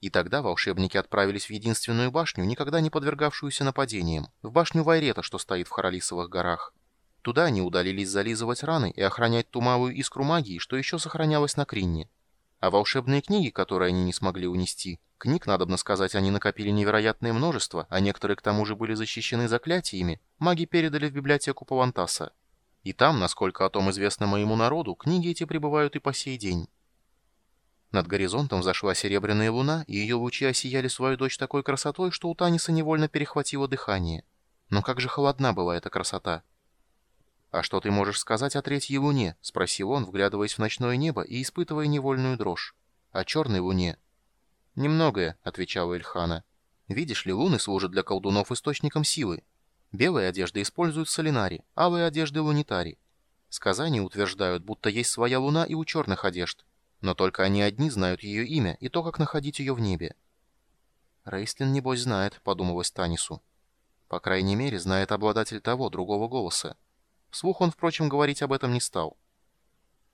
И тогда волшебники отправились в единственную башню, никогда не подвергавшуюся нападениям, в башню Вайрета, что стоит в Харалисовых горах. Туда они удалились зализывать раны и охранять ту малую искру магии, что еще сохранялась на Кринне. А волшебные книги, которые они не смогли унести, книг, надобно сказать, они накопили невероятное множество, а некоторые к тому же были защищены заклятиями, маги передали в библиотеку Павантаса. И там, насколько о том известно моему народу, книги эти пребывают и по сей день. Над горизонтом взошла серебряная луна, и ее лучи осияли свою дочь такой красотой, что у Таниса невольно перехватило дыхание. Но как же холодна была эта красота! «А что ты можешь сказать о третьей луне?» — спросил он, вглядываясь в ночное небо и испытывая невольную дрожь. «О черной луне?» «Немногое», — отвечала Эльхана. «Видишь ли, луны служат для колдунов источником силы. Белые одежды используют солинари, алые одежды — лунитари. Сказания утверждают, будто есть своя луна и у черных одежд, но только они одни знают ее имя и то, как находить ее в небе. «Рейстлин, небось, знает», — подумалось Танису. «По крайней мере, знает обладатель того, другого голоса. Вслух он, впрочем, говорить об этом не стал.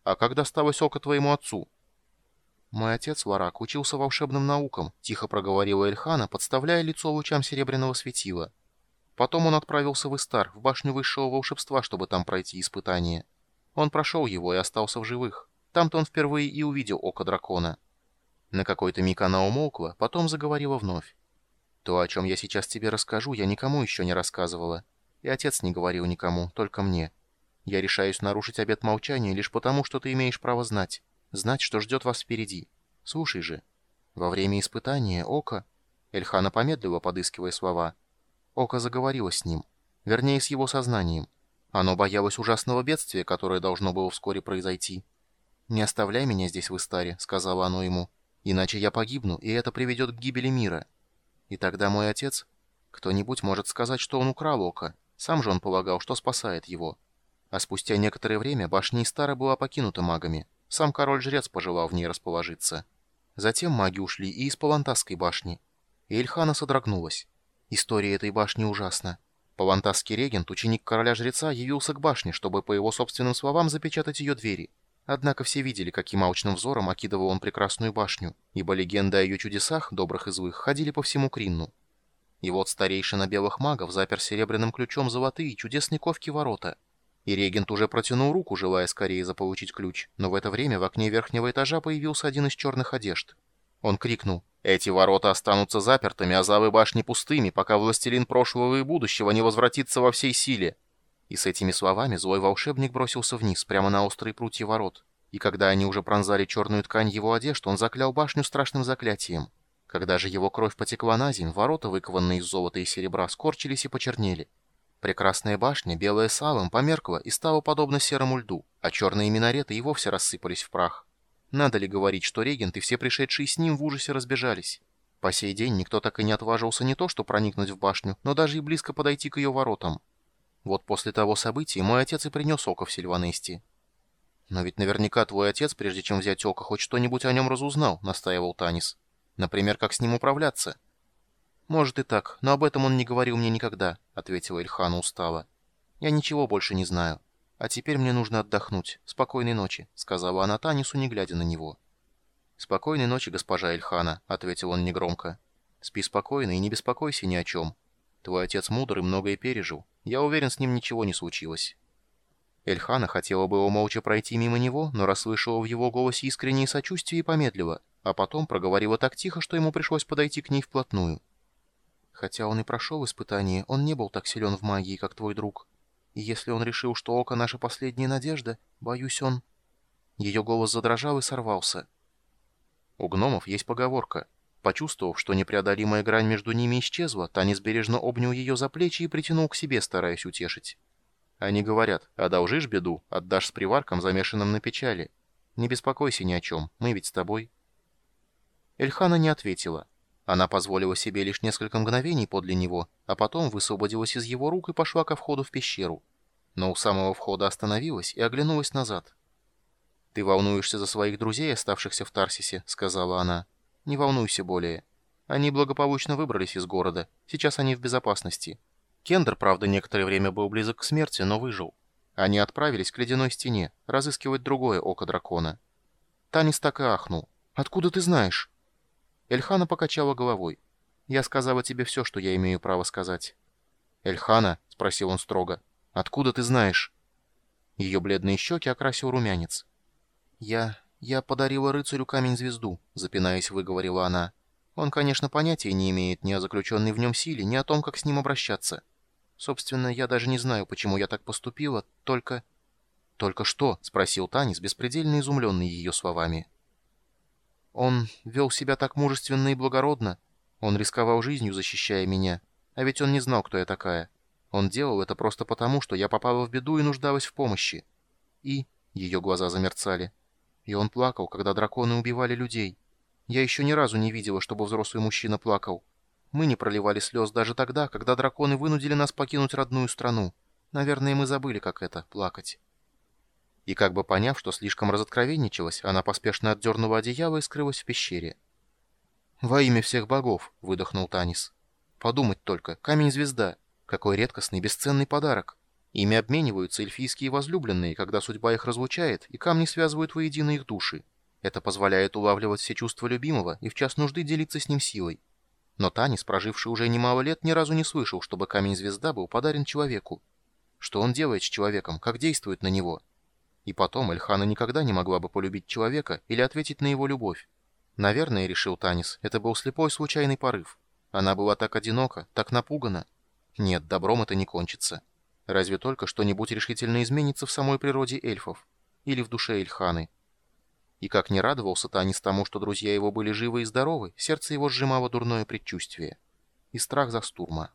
«А как досталось око твоему отцу?» «Мой отец, Варак, учился волшебным наукам», — тихо проговорила Эльхана, подставляя лицо лучам серебряного светила. Потом он отправился в Истар, в башню высшего волшебства, чтобы там пройти испытание. Он прошел его и остался в живых. Там-то он впервые и увидел око дракона. На какой-то миг она умолкла, потом заговорила вновь. «То, о чем я сейчас тебе расскажу, я никому еще не рассказывала. И отец не говорил никому, только мне. Я решаюсь нарушить обет молчания лишь потому, что ты имеешь право знать. Знать, что ждет вас впереди. Слушай же. Во время испытания Око...» Эльхана помедлила, подыскивая слова. Око заговорило с ним. Вернее, с его сознанием. Оно боялось ужасного бедствия, которое должно было вскоре произойти. «Не оставляй меня здесь в Истаре», — сказала оно ему, — «иначе я погибну, и это приведет к гибели мира». И тогда мой отец... Кто-нибудь может сказать, что он украл Ока. Сам же он полагал, что спасает его. А спустя некоторое время башня Истара была покинута магами. Сам король-жрец пожелал в ней расположиться. Затем маги ушли и из Палантасской башни. И Эльхана содрогнулась. История этой башни ужасна. Палантасский регент, ученик короля-жреца, явился к башне, чтобы, по его собственным словам, запечатать ее двери. Однако все видели, каким алчным взором окидывал он прекрасную башню, ибо легенды о ее чудесах, добрых и злых, ходили по всему Кринну. И вот старейшина белых магов запер серебряным ключом золотые чудесные ковки ворота. И регент уже протянул руку, желая скорее заполучить ключ, но в это время в окне верхнего этажа появился один из черных одежд. Он крикнул «Эти ворота останутся запертыми, а залы башни пустыми, пока властелин прошлого и будущего не возвратится во всей силе». И с этими словами злой волшебник бросился вниз, прямо на острые прутья ворот. И когда они уже пронзали черную ткань его одежд, он заклял башню страшным заклятием. Когда же его кровь потекла на земь, ворота, выкованные из золота и серебра, скорчились и почернели. Прекрасная башня, белая салом, померкла и стала подобна серому льду, а черные минареты и вовсе рассыпались в прах. Надо ли говорить, что регент и все пришедшие с ним в ужасе разбежались? По сей день никто так и не отважился не то что проникнуть в башню, но даже и близко подойти к ее воротам. Вот после того события мой отец и принес око в Сильванесте. «Но ведь наверняка твой отец, прежде чем взять око, хоть что-нибудь о нем разузнал», — настаивал Танис. «Например, как с ним управляться». «Может и так, но об этом он не говорил мне никогда», — ответила Ильхана устало. «Я ничего больше не знаю. А теперь мне нужно отдохнуть. Спокойной ночи», — сказала она Танису, не глядя на него. «Спокойной ночи, госпожа Ильхана», — ответил он негромко. «Спи спокойно и не беспокойся ни о чем. Твой отец мудр и многое пережил. Я уверен, с ним ничего не случилось». Эльхана хотела бы молча пройти мимо него, но расслышала в его голосе искреннее сочувствие и помедлила, а потом проговорила так тихо, что ему пришлось подойти к ней вплотную. «Хотя он и прошел испытание, он не был так силен в магии, как твой друг. И если он решил, что око — наша последняя надежда, боюсь, он...» Ее голос задрожал и сорвался. У гномов есть поговорка — Почувствовав, что непреодолимая грань между ними исчезла, Танис бережно обнял ее за плечи и притянул к себе, стараясь утешить. Они говорят, одолжишь беду, отдашь с приварком, замешанным на печали. Не беспокойся ни о чем, мы ведь с тобой. Эльхана не ответила. Она позволила себе лишь несколько мгновений подле него, а потом высвободилась из его рук и пошла ко входу в пещеру. Но у самого входа остановилась и оглянулась назад. «Ты волнуешься за своих друзей, оставшихся в Тарсисе», — сказала она. Не волнуйся более. Они благополучно выбрались из города. Сейчас они в безопасности. Кендер, правда, некоторое время был близок к смерти, но выжил. Они отправились к ледяной стене, разыскивать другое око дракона. Танис так и ахнул. «Откуда ты знаешь?» Эльхана покачала головой. «Я сказала тебе все, что я имею право сказать». «Эльхана?» — спросил он строго. «Откуда ты знаешь?» Ее бледные щеки окрасил румянец. «Я... я подарила рыцарю камень-звезду», — запинаясь, выговорила она. «Он, конечно, понятия не имеет ни о заключенной в нем силе, ни о том, как с ним обращаться. Собственно, я даже не знаю, почему я так поступила, только...» «Только что?» — спросил Танис, беспредельно изумленный ее словами. «Он вел себя так мужественно и благородно. Он рисковал жизнью, защищая меня. А ведь он не знал, кто я такая. Он делал это просто потому, что я попала в беду и нуждалась в помощи. И...» — ее глаза замерцали. «И он плакал, когда драконы убивали людей. Я еще ни разу не видела, чтобы взрослый мужчина плакал. Мы не проливали слез даже тогда, когда драконы вынудили нас покинуть родную страну. Наверное, мы забыли, как это — плакать». И как бы поняв, что слишком разоткровенничалась, она поспешно отдернула одеяло и скрылась в пещере. «Во имя всех богов!» — выдохнул Танис. «Подумать только, камень-звезда! Какой редкостный, бесценный подарок! Ими обмениваются эльфийские возлюбленные, когда судьба их разлучает, и камни связывают воедино их души. Это позволяет улавливать все чувства любимого и в час нужды делиться с ним силой. Но Танис, проживший уже немало лет, ни разу не слышал, чтобы камень-звезда был подарен человеку. Что он делает с человеком, как действует на него?» И потом Эльхана никогда не могла бы полюбить человека или ответить на его любовь. Наверное, решил Танис, это был слепой случайный порыв. Она была так одинока, так напугана. Нет, добром это не кончится. Разве только что-нибудь решительно изменится в самой природе эльфов. Или в душе Эльханы. И как не радовался Танис тому, что друзья его были живы и здоровы, сердце его сжимало дурное предчувствие. И страх за Стурма.